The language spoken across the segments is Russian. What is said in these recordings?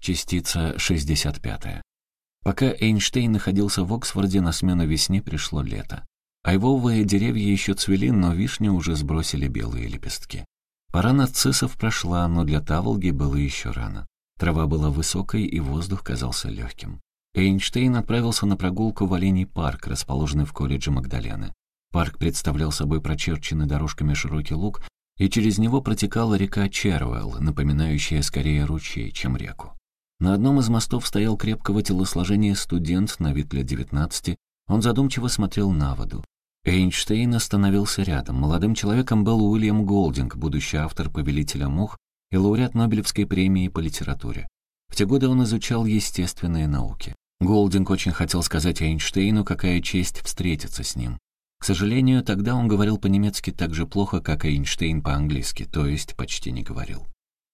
Частица 65. Пока Эйнштейн находился в Оксфорде, на смену весне пришло лето. Айвовые деревья еще цвели, но вишни уже сбросили белые лепестки. Пора нацисов прошла, но для Таволги было еще рано. Трава была высокой, и воздух казался легким. Эйнштейн отправился на прогулку в Оленей парк, расположенный в колледже Магдалены. Парк представлял собой прочерченный дорожками широкий луг, и через него протекала река Червелл, напоминающая скорее ручей, чем реку. На одном из мостов стоял крепкого телосложения студент на вид лет девятнадцати. Он задумчиво смотрел на воду. Эйнштейн остановился рядом. Молодым человеком был Уильям Голдинг, будущий автор «Повелителя мух» и лауреат Нобелевской премии по литературе. В те годы он изучал естественные науки. Голдинг очень хотел сказать Эйнштейну, какая честь встретиться с ним. К сожалению, тогда он говорил по-немецки так же плохо, как Эйнштейн по-английски, то есть почти не говорил.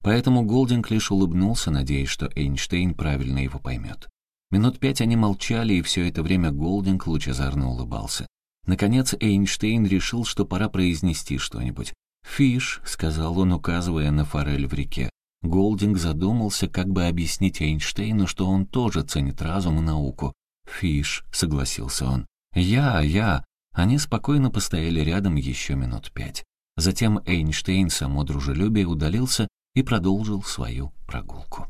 Поэтому Голдинг лишь улыбнулся, надеясь, что Эйнштейн правильно его поймет. Минут пять они молчали, и все это время Голдинг лучезарно улыбался. Наконец Эйнштейн решил, что пора произнести что-нибудь. «Fish», — сказал он, указывая на форель в реке. Голдинг задумался, как бы объяснить Эйнштейну, что он тоже ценит разум и науку. «Фиш», — согласился он. «Я, я». Они спокойно постояли рядом еще минут пять. Затем Эйнштейн, само дружелюбие, удалился и продолжил свою прогулку.